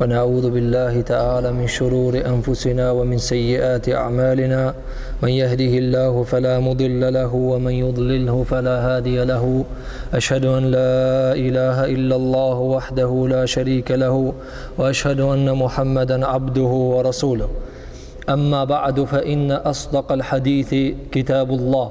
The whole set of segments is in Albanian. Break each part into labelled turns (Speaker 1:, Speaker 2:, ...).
Speaker 1: ونعوذ بالله تعالى من شرور أنفسنا ومن سيئات أعمالنا من يهده الله فلا مضل له ومن يضلله فلا هادي له أشهد أن لا إله إلا الله وحده لا شريك له وأشهد أن محمدا عبده ورسوله أما بعد فإن أصدق الحديث كتاب الله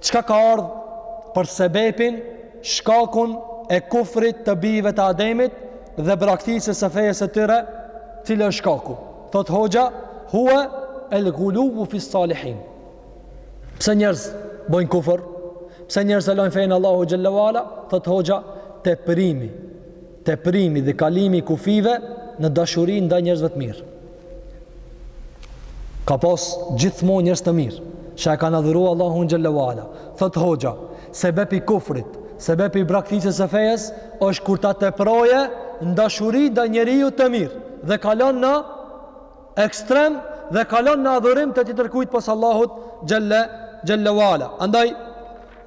Speaker 1: Çka ka ardh për sebepin, shkakun e kufrit të bijve të Ademit dhe braktisjes së fejes së tyre, cilë është shkaku? Thot hoxha, huwa al-ghuluw fi salihin. Pse njerëzt bojnë kufër? Pse njerëzt e lojnë fejen Allahu xhallahu ala? Thot hoxha, teprimi, teprimi dhe kalimi i kufijve në dashuri ndaj njerëzve të mirë. ka pas gjithmonë njerëz të mirë që e kanë adhuruar Allahun xhallahu ala. Thot hoxha, sebeb i kufrit, sebeb i braktisjes së fejes është kur ta teproje n'dashuri ndaj njeriut të mirë dhe kalon në ekstrem dhe kalon në adhurim të tjetërkujt pos Allahut xhallahu ala. Andaj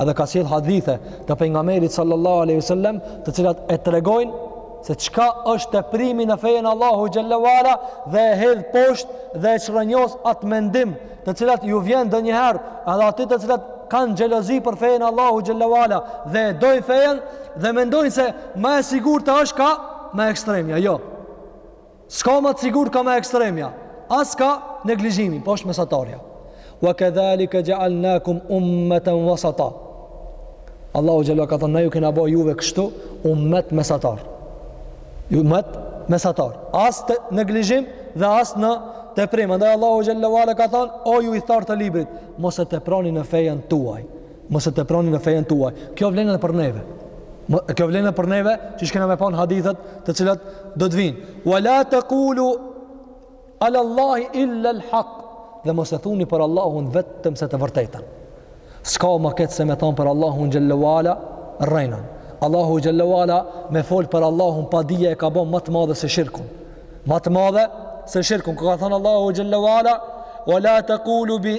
Speaker 1: Edhe ka sjell hadithe të pejgamberit sallallahu alaihi wasallam, të cilat e tregojnë se çka është teprimi në fejen Allahu xhallahu ala dhe e hedh poshtë dhe e çrënjos atë mendim, të cilat ju vjen ndonjëherë edhe atyne të cilat kanë xhelozi për fejen Allahu xhallahu ala dhe e dojnë fejen dhe mendojnë se më e sigurt është kah më ekstremja, jo. S'ka ma të sigurt kah ma ekstremja. As kah neglizhimi, po është mesatarja. Wa kedhalika gjaalnakum ummeten vasata. Allahu Gjellu ka thonë, na ju kena bo juve kështu ummet mesatar. Ummet mesatar. As në neglizhim dhe as në teprim. Andaj Allahu Gjellu ka thonë, o ju ithtarë të librit, mos e teproni në fejen tuaj. Mos e teproni në fejen tuaj. Kjo vlen edhe për neve. Kjo vlen edhe për neve, që ç'kena me pa në hadithet të cilat do të vijnë. Wa la tekulu ala Allahi illa l'haq. Dhe mos e thuni për Allahun vetëm se të vërtetën. S'ka ma keq se me thonë për Allahun gjellewala, rrejnën. Allahu gjellewala me fol për Allahun pa dije e ka bon ma të madhe se shirkun. Ma të madhe se shirkun. Ku ka thonë Allahu gjellewala, wa la tekulu bi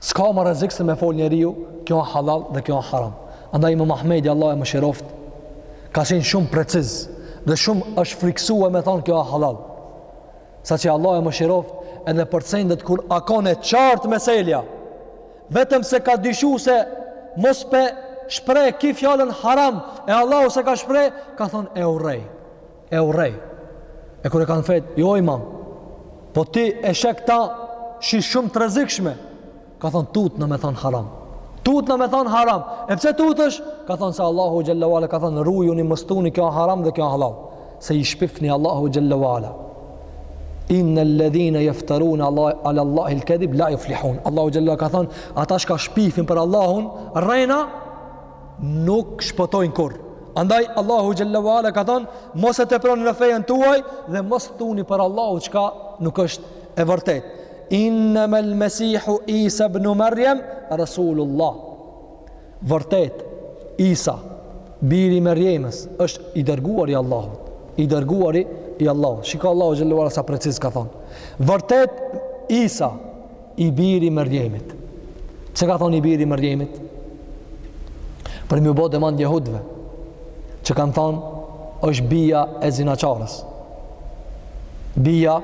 Speaker 1: S'ka ma rrezik se me fol njeriu, kjo a halal dhe kjo a haram. Andaj Imam Ahmedi Allahu e mëshiroft ka qenë shumë preciz dhe shumë është frikësue me thon kjo a halal. Saqë Allahu e mëshiroft edhe për sendet kur a kon e qartë meselja. Vetëm se ka dyshu se mos pe shpreh ky fjalën haram e Allahu s'e ka shpreh, ka thon e urrej. e urrej. E kur e kanë vet, "Ja imam, po ti e sheh këta si shumë të rrezikshme." Ka thon, "Tutna me thon haram." Tutna me thon haram. E pse tutësh? Ka thon se Allahu xhallahu ala ka thon, "Rujuni mos thuni kjo haram dhe kjo halal." Se i shpifni Allahu xhallahu ala. Inna alladhina yaftaruna ala Allahi alkadhib la yuflihun. Allahu xhallahu ka thon, "Ata çka shpifin për Allahun, rrejna nuk shpëtojnë kurr. Andaj Allahu xhallahu ala ka thënë, mos e teproni në fejen tuaj dhe mos thuni për Allahu çka nuk është e vërtetë. Inna mal masihu Isa ibn Maryam rasulullah. Vërtet Isa biri i Merjemës është i dërguar i Allahut. I dërguari i Allahut. Shika Allahu xhallahu ala sa preciz ka thënë. Vërtet Isa I biri i Merjemit. Çka ka thonë i biri i Merjemit? Për m'ju bo demant jehudve, që kanë thonë, është bija e zinaqarës. Bija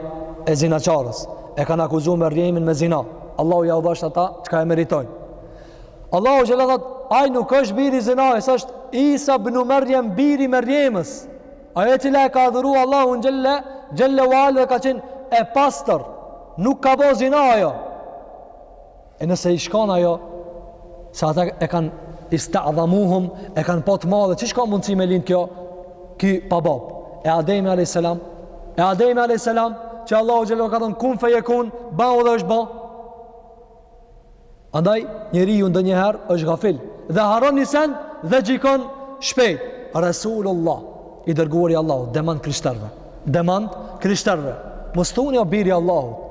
Speaker 1: e zinaqarës. E kanë akuzu Merjemin me zina. Allahu ja u dhashtë ata, çka e meritojnë. Allahu xhalla thotë, ai nuk është bir i zinasë, është Isa ibnu Merjem, biri i Merjemës. Ajo e cila e ka adhuru Allahun xhalla wala dhe ka qenë e pastër, nuk ka bo zina ajo. E nëse i shkon ajo, se ata e kanë istadhamuhum, e kanë pa të madhe, qysh ka mundësi me linë kjo, ky pa babë. E Ademi a.s. E Ademi a.s. që Allahu xhalla ka thonë, kun fejekun, bahu dhe është bo. Andaj, njeriu ndonjëherë është gafil dhe harron një send dhe gjykon shpejt. Resulullah, i dërguar i Allahut, demant krishterve. Demant krishterve. Mos thuni o biri Allahut.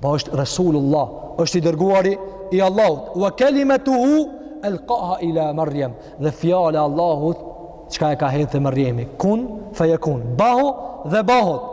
Speaker 1: Po është Resulullah, është i dërguari i Allahut. Wa kelimetuhu, elkaha ila Merjem. Dhe fjala e Allahut, çka e ka hedhë te Merjemi. Kun, fejekun. Bahu dhe bahet.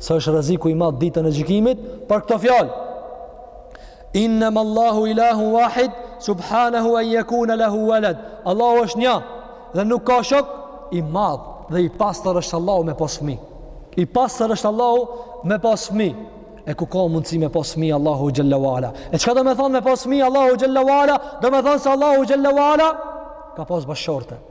Speaker 1: se është rreziku i madh ditën e gjykimit për këto fjalë Innama Allahu ilahun wahid subhanahu an yakuna lahu walad Allahu është një dhe nuk ka shok i madh dhe i pastër është Allahu me pas fëmi i pastër është Allahu me pas fëmi e ku ka mundësi me pas fëmi Allahu xhalla wala e çka do me thonë me pas fëmi Allahu xhalla wala do me thonë se Allahu xhalla wala ka pas bashkëshorte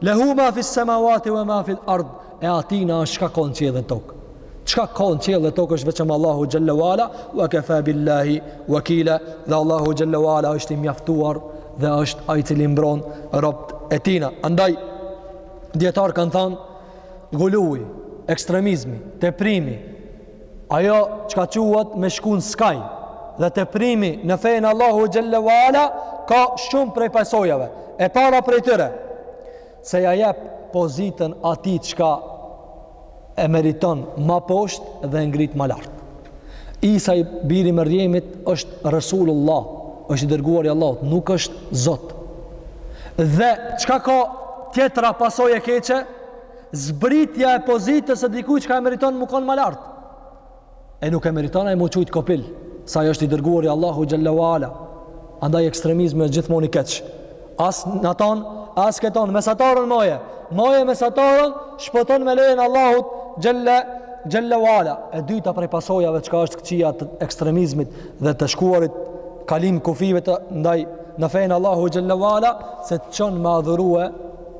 Speaker 1: Lehu ma fis samawati wa ma fil ard. E tina është çka ka në qiell dhe tokë. Çka ka në qiell dhe tokë është vetëm e Allahu xhalla wala, wa kafa billahi wakila. Dhe Allahu xhalla wala është i mjaftuar dhe është ai i cili mbron robt e tina. Andaj dijetarët kan thënë guluvi, ekstremizmi, teprimi Ajo çka quhet me shku në skaj dhe teprimi në fejen e Allahu xhalla wala ka shumë prej pasojave. E para prej tyre, se ja jep pozitën atij çka e meriton ma poshtë dhe e ngrit ma lartë. Isa i biri Merjemit është Resulullah, është i dërguar i Allahut, nuk është Zot. Dhe çka ka tjetra pasoj e keqe? zbritja e pozitës së dikujt çka e meriton m'u kon ma lart. E nuk e meriton ai m'u qujt kopil, se ai është i dërguar i Allahu xhallahu ala. Andaj ekstremizmi është gjithmonë i keq. As n'aton, as n'keton, mesatarën maje. Maje mesatarën shpëton me lejen e Allahut xhalla xhallahu ala. E dyta prej pasojave çka është këqija të ekstremizmit dhe të shkuarit, kalimi i kufijve andaj në fenë e Allahu xhallahu ala se të çon me adhurue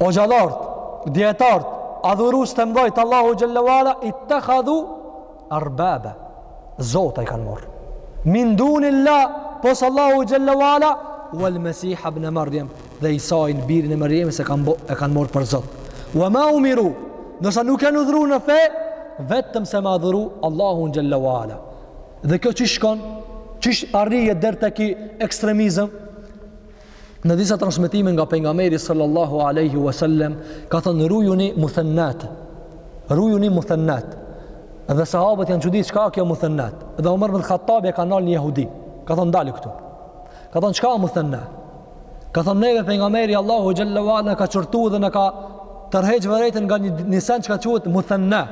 Speaker 1: Hoxhallart, dijetart, adhuruesit e mëdhaj të Allahu xhallahu ala ittakhadhu arbaba. Zota i kanë marr. Min dunillah, pos Allahu xhallahu ala wal masih ibn maryam dhe Isain birin e Merjemes e kanë e kanë marr për Zot. Wa ma umiru, ndërsa nuk janë urdhëru në fe, vetëm se me adhuru Allahun xhallahu ala. Dhe kjo qysh shkon? Qysh arrihet deri te ky ekstremizëm? Në disa transmetime nga pejgamberi sallallahu alaihi wasallam ka thënë rujuni muthannat. Rujuni muthannat. Dhe sahabët janë çudit çka a kjo muthannat. Dhe Omar ibn Khattab e ka ndal një jehudi. Ka thënë dal këtu. Ka thënë çka a muthanna? Ka thënë neve pejgamberi i Allahu xhallahu ala na ka çortu dhe na ka tërheq vërejtën nga ni sen çka quhet muthanna.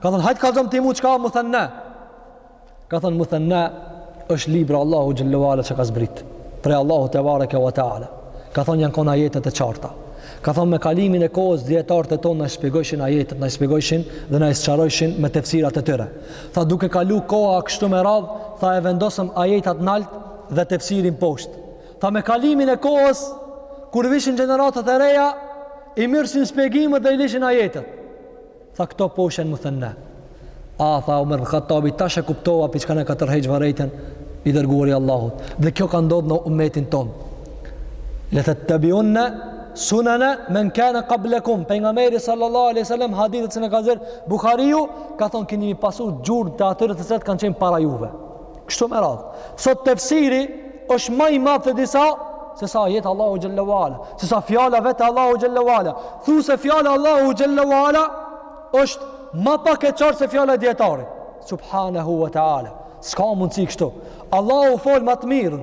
Speaker 1: Ka thënë hajt kallzom ti mu çka a muthanna. Ka thënë Muthanna është libri i Allahu xhallahu ala që ka zbrit prej Allahu tebareke ve teala. Ka thënë janë kon ajetet e qarta. Ka thënë me kalimin e kohës dijetarët tonë na i shpjegojshin ajetet, na i shpjegojshin dhe na i sqarojshin me tefsirat e tyre. Tha duke kalu koha kështu me radh, tha e vendosëm ajetat nalt dhe tefsirin poshtë. Tha me kalimin e kohës kur vishin gjeneratat e reja, i mirrshin shpjegimet dhe i lishin ajetet. Tha këto për shen muthenna. Ah tha Omer ibn Khattabi tash e kuptova për çka na ka tërheq vërejtën i dërguari i Allahut. Dhe kjo ka ndodh në ummetin ton. Letettebiunna sunana men kana qablakum, ka thënë. Pejgamberi sallallahu alaihi wasallam hadithet çe na ka zgjedh Buhariu, ka thonë keni me pasu gjurmët e atyre të cilët kanë qenë para juve. Kështu me radhë. Sot tefsiri është ma i madh te disa se sa ajeti i Allahu xhallahu ala, se sa fjala vetë e Allahu xhallahu ala. Thu se fjala e Allahu xhallahu ala është ma pak e qartë se fjala e dijetarit. Subhanahu wa taala. S'ka mundësi kështu. Allahu fol ma të mirën.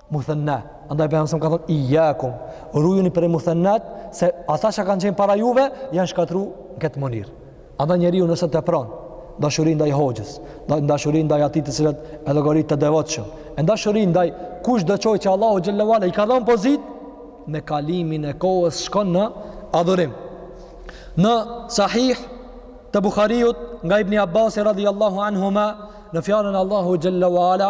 Speaker 1: muthenna andaj pejgamberi ka thënë iyakum rujuni prej muthennat se ata që kanë qenë para juve janë shkatrur në këtë mënyrë andaj njeriu nëse tepron n'dashuri ndaj hoxhës n'dashuri ndaj atij të cilit e llogarit të devotshëm e n'dashuri ndaj kushdo çoft që Allahu xhallahu ala i ka dhënë pozit me kalimin e kohës shkon në adhurim në sahih të Bukhariut nga Ibni Abbas radhiyallahu anhuma në fjalën e Allahu xhallahu ala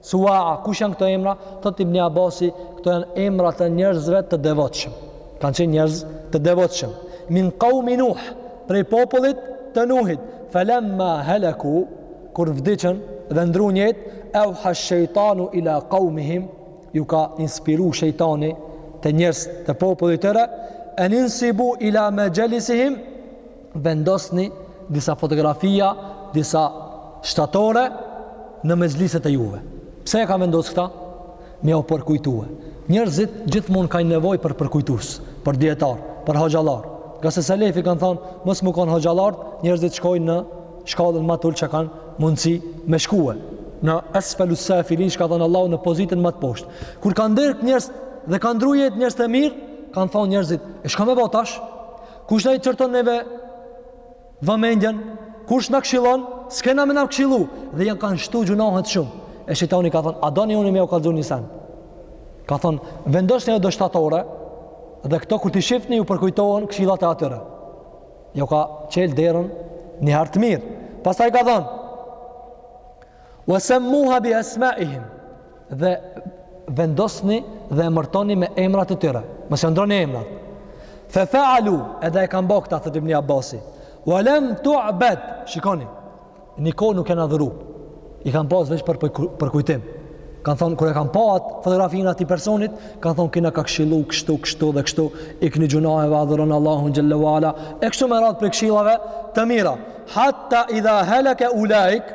Speaker 1: Suwa'a, kush janë këto emra? Thot Ibn Abasi, këto janë emra të njerëzve të devotshëm. Kan qenë njerëz të devotshëm. Min qaumi Nuh, prej popullit të Nuhit. Falamma halaku, kur vdiqën dhe ndrun jetë, auha shejtanu ila qaumihim, ju ka inspiru shejtani te njerëz të popullit tyre, an insibu ila majelisihim, vendosni disa fotografia, disa shtatore në mezhliset e juve. Pse e ka vendos këta? Me jau përkujtue. Njerëzit gjithmonë kanë nevojë për përkujtues, për dietar, për hoxhallar. Nga se selefi kanë thonë, mos me kon hoxhallart, njerëzit shkojnë në shkallën më të ulë që kanë mundësi me shkue. Në esfelu sefilin, që ka thonë Allahu në pozitën më të poshtë. Kur kanë dek njerëz dhe kanë ndru jetë njerëzt e mirë, kanë thonë njerëzit, e shka me bo tash? Kush na i qorton neve vëmendjen? Kush na këshillon? S'kena me na këshillu. Dhe jan kanë shtu gjunohet shumë. E shejtani ka thonë, a doni unë me ju kallëzu një sen? Ka thonë, vendosni do shtatore, dhe këto kur t'i shifni ju përkujtohen këshillat e atyre. Jau ka çel derën një herë t'mirë. Pastaj ka thonë, Wa sammuha bi asma'ihim. Dhe vendosni dhe emërtoni me emrat e tyre. Mos ja ndroni emrat. Fa fa'alu, edhe e kanë bërë këta thot Ibn Abbasi. Wa lam tu'bad. Shikoni. Ni kohë nuk jan adhuru. I kanë pas veç për përkujtim. Kan thon kur e kanë pa atë fotografinë atij personit, kanë thon ki na ka këshillu kështu kështu dhe kështu, ikni gjunaheve, adhuroni Allahun xhallahu ala. E kështu me radh prej këshillave të mira. Hatta idha halaka ulaik,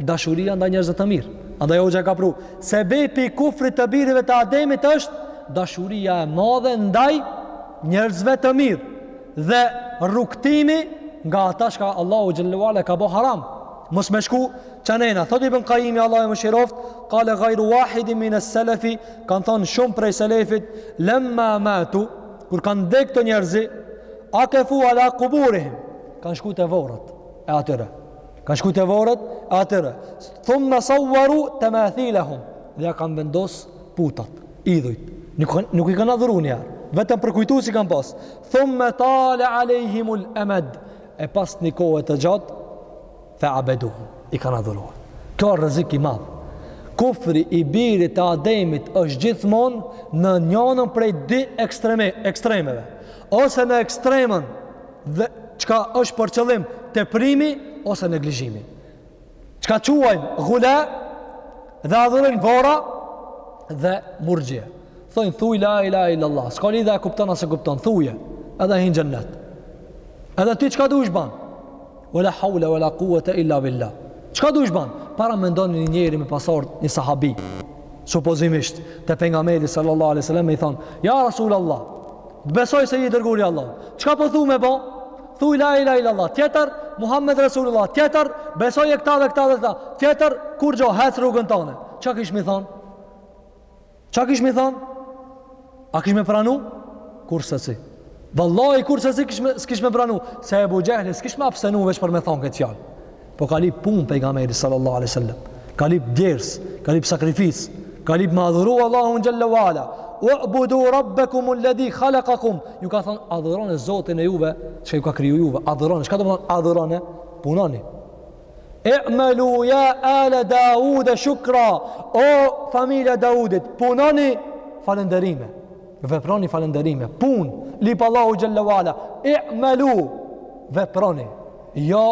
Speaker 1: Dashuria ndaj njerëzve të mirë. Andaj hoxha e ka pru, sebepi i kufrit të birive të Ademit është dashuria e madhe ndaj njerëzve të mirë dhe rrugtimi nga ata shka Allahu xhelle ue ala ka bo haram. Mos me shku ç'anena. Thot ibn Kajimi Allahu e mëshiroft, kale gajru wahidin min es selefi, kanë thonë shumë prej selefit, lemma matu, kur kanë dek këto njerëzi, akefu ala kuburihim, kanë shku te vorret e atyre. Kanë shku te vorret e atyre. Thumme sauaru temathilehum. Dhe ja kanë vendos putat, idhujt. Nuk, nuk i kanë adhuru niherë. Vetëm përkujtus i kanë pas. Thumme tale alejhimul emed. E pas një kohe të gjatë, fe abedu hum. I kanë adhuru. Kjo është rrezik i madh. Kufri i birit të ademit është gjithmon në njanën prej di ekstreme, ekstremeve. Ose në ekstremen dhe çka është për qëllim teprimi ose neglizhimi. Çka quajmë gulu dhe adhurim vorra dhe murxhie. Thojnë thuj la ilahe ila Allah. S'ka lidhje e kupton a s'e kupton. Thuje edhe hin n'xhennet. Edhe ti çka dush ban. Wala hawla wala quwwata illa billah. Çka duhesh bo? Paramendoni një njeri me pas ardh, një sahabi, supozimisht, te pejgamberi sallallahu alaihi wasallam me i thon, "Ja Rasulullah, besoj se je i dërguari i Allahut. Çka po thu me bë? Thuaj la ilaha illa Allah. Tjetër, Muhammed Rasulullah. Tjetër, besoje këta dhe këta dhe këta. Tjetër, kurgjo, hec rrugën tande. Çka kish me i thon? Çka kish me thonë? A kish me pranu? Kurrsesi. Vallahi, kurrsesi s'kish me, s'kish me pranu. Se Ebu Xhehli s'kish me abstenu veç për me thonë këtë fjallë. Po ka lip pun pejgamberi, sallallahu alejhi ve selem. Ka lip djers, ka lip sakrificë, ka lip me adhuru Allahun xhele ve ala. U'budu rabbekumu-lledhi khalakakum. Ju ka thonë, adhuronie zotin e juve, çka ju ka kriju juve. Adhuronie, çka do me thonë adhuronie, punoni. I'malu ya ala Daud shukra. O familja e Daudit, punoni falënderime. Veproni falënderime. Pun, lip Allahu xhele ve ala. I'malu veproni. Jo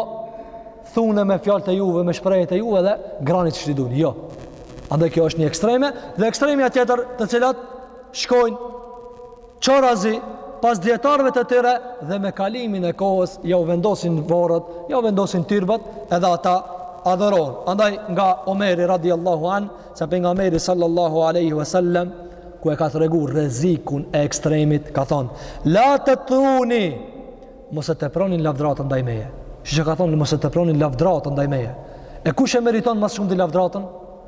Speaker 1: thune me fjalët e juve, me shprehjet e juve dhe grahni si t'doni. Jo. Andaj kjo është një ekstreme dhe ekstremja tjetër të cilat shkojnë Qorrazi, pas dijetarëve të tyre dhe me kalimin e kohës ja u vendosin varret, ja u vendosin tyrbët, edhe ata adhurojnë. Andaj nga Omeri radiallahu an, se pejgamberi sallallahu aleyhi ve sellem, ku e ka tregu rrezikun e ekstremit, ka thonë, la tutruni, mos e teproni n'lavdratën ndaj meje. Shih çka ka thonë, mos e teproni n'lavdratën ndaj meje. E kush e meriton ma s'shumti lavdratën?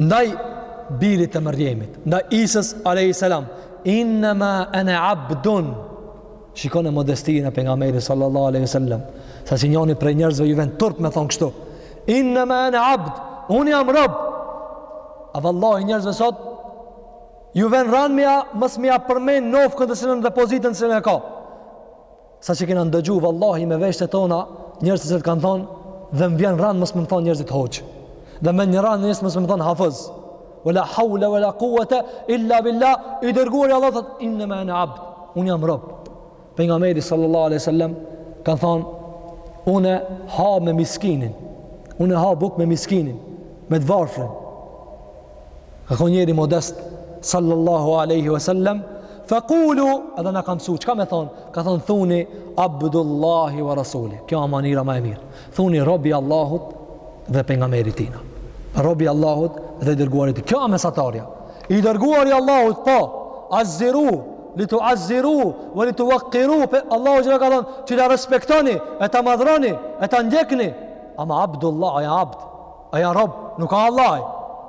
Speaker 1: ndaj birit të Merjemes, ndaj Isës a.s. Innama ene abdun, shikone modestinë e pejgamberit sallallahu aleyhi sallam, sa si njani prej njerëzve ju vjen turp me thonë kështu, innama ene abd, unë jam rob, a vallahi njerëzve sot, ju vjen ranë m'ia, mos m'ia përmend nofkën të cilën dhe pozitën të cilën e ka, Sa që kena ndëgju vallahi me veshët e tona njerëz që kanë thonë dhe më vjen ranë mos me m'thonë njerëzit hoxhë. Dhe m'vjen ranë njerëzit mos me m'thonë hafëz. Ve la haule ve la kuvete illa billah, i dërguari i Allahut thot, innama ene abd, unë jam rob. Pejgamberi sallallahu aleyhi sallam, ka thonë, unë ha me miskinin, unë ha bukë me miskinin, me të varfrin. Kaq njeri modest, sallallahu aleyhi ve sellem, fe kulu, edhe na ka msu çka me thonë? Ka thonë, thuni, abdullahi wa rasuli, kjo a mënyra ma e mirë, thuni, robi i Allahut dhe pejgamberi i tina, robi i Allahut dhe i dërguari i tij, kjo a mesatarja, i dërguari i Allahut, po, azziru, li tuazziru, ve li tuvekiru, Allahu çka thonë, që ta respektoni, e ta madhëroni, e ta ndjekni, ama abdullahi, a jam abd, Ai a rob, nuk a Allah.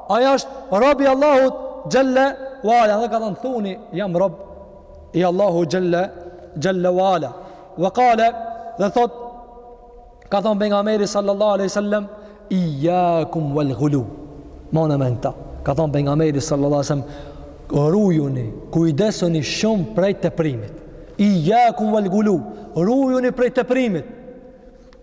Speaker 1: Ai është rob i Allahut xhelle ve ala. Dhe ka thënë, thuni, jam rob i Allahu xhelle, xhelle ve ala. Ve kale, dhe thot, ka thënë pejgamberi sallallahu aleyhi sallam, ijjakum vel guluv. Mane men kta. Ka thënë pejgamberi sallallahu aleyhi sallam, rujuni, kujdesuni shumë prej teprimit. Ijjakum vel guluv, rujuni prej teprimit.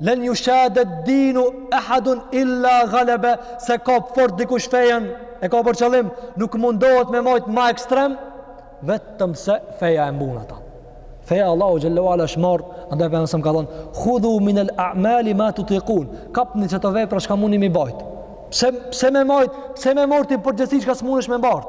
Speaker 1: Len jushadde dine ehadun illa galebe s'e kap fort dikush fejen e ka për qëllim nuk mundohet me majtë ma ekstrem vetëm se feja e mbun ata feja Allahu xhelle ve ala është marë andaj pejgamberi ka thonë khudhu min el a'mali ma tutikun kapni qato vepra shka mundi mi bajt pse, pse me majtë pse me marr ti përgjegjësi çka s'munesh me mbart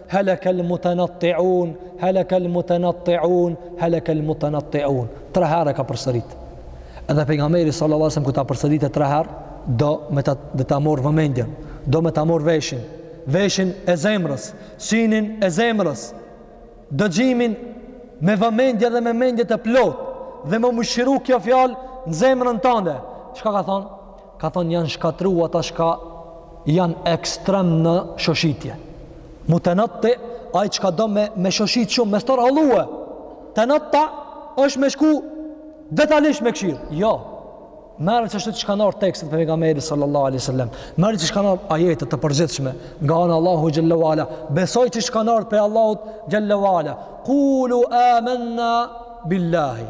Speaker 1: Halaka al-mutanatti'un, halaka al-mutanatti'un, halaka al-mutanatti'un. Tre herë e ka përsërit. Edhe pejgamberi sallallahu alajhi wasallam kur ta përsëritë tre herë, do me ta do ta marr vëmendjen, do me ta marr veshin, veshin e zemrës, synin e zemrës, dëgjimin me vëmendje dhe me mendje të plotë dhe me mëshiru kjo fjalë në zemrën tënde. Çka ka thonë? Ka thonë janë shkatrua ata shka janë ekstrem në shoshitje. Mutenatti ai çka do me, me shoshit shumë, me stërhollue. Tenattu është me shku detalisht me këqyr. Jo, merri qashtu siç kanë ardh tekstet prej Pejgamberit sallallahu alaihi sallam. Merri qysh kanë ardh ajetet të përgjithshme nga ana Allahu xhelle ve ala. Besoj qysh kanë ardh prej Allahu xhelle ve ala. Kulu amenna billahi.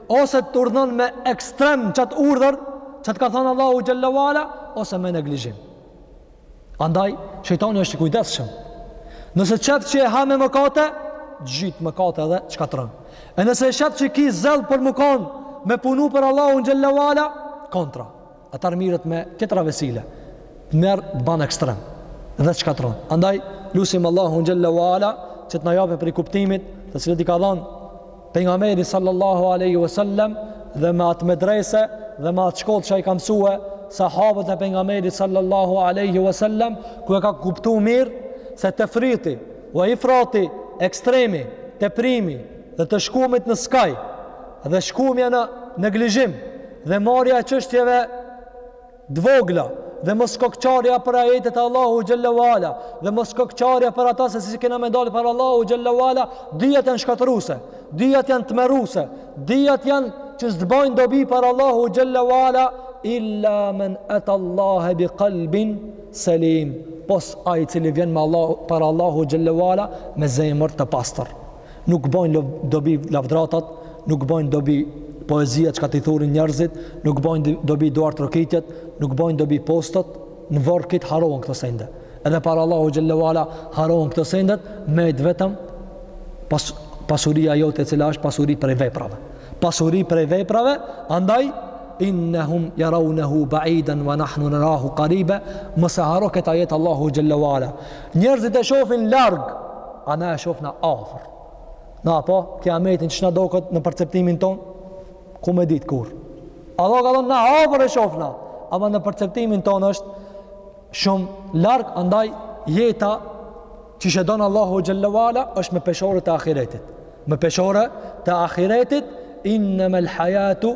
Speaker 1: Ose të urdhënon me ekstrem qat urdhër, qat ka thënë Allahu xhalla wala, ose me neglizhim. Andaj shejtani është i kujdesshëm. Nëse t'shef që e ha me mëkate, t'zhyt n'mëkate edhe t'shkatrron. E nëse e shef që ki zell për mu kon, me punu për Allahu xhalla wala, kontra. Atëher mirret me tjetra vesile. Të merr të ban ekstrem dhe të shkatrron. Andaj lusim Allahun xhalla wala që të na japë prej kuptimit, të cilat i ka dhënë pejgamberi sallallahu alaihi wasallam dhe me atë medrese dhe me atë shkollë që ai ka mësue sahabët e pejgamberit sallallahu alaihi wasallam ku e ka kuptuar mirë se tefriti wa ifrati ekstremi teprimi dhe të shkumit në skaj dhe shkumja në neglizhim dhe marrja e çështjeve të vogla dhe mos kokçarja për ajetet e Allahu xhelle ve ala dhe mos kokçarja për ata se si kena me dalë para Allahu xhelle ve ala të dyjat janë shkatërruese të dyjat janë tmerruese të dyjat janë që s'të bajnë dobi para Allahu xhelle ve ala illa men eta Allah bi qalbin salim pos ai i cili vjen me Allahu para Allahu xhelle ve ala me zemër të pastër Nuk bojnë dobi lavdratat, nuk bojnë dobi poezia çka t'i thurin njerëzit, nuk bojnë dobi duartrokitjet, nuk bojnë dobi postat, në vorr krejt harrohen këto sende. Edhe para Allahu Xhelle ve ala harrohen këto sende, met vetëm pas, pasuria jote e cila është pasuri prej veprave. Pasuri prej veprave, andaj, innehum jaraunehu baiden, va nahnu nerahu karibe, mos e harro këtë ajet Allahu Xhelle ve ala. Njerëzit e shofin larg, a na e shofna afër. Na po, kijametin që na doket në perceptimin tonë, ku me ditë kur. Allahu ka thonë na afër e shofna, ama në perceptimin tonë është shumë larg, andaj jeta që qysh e don Allahu Xhelle ve ala është me peshore të ahiretit. Me peshore të ahiretit, innemel hajatu,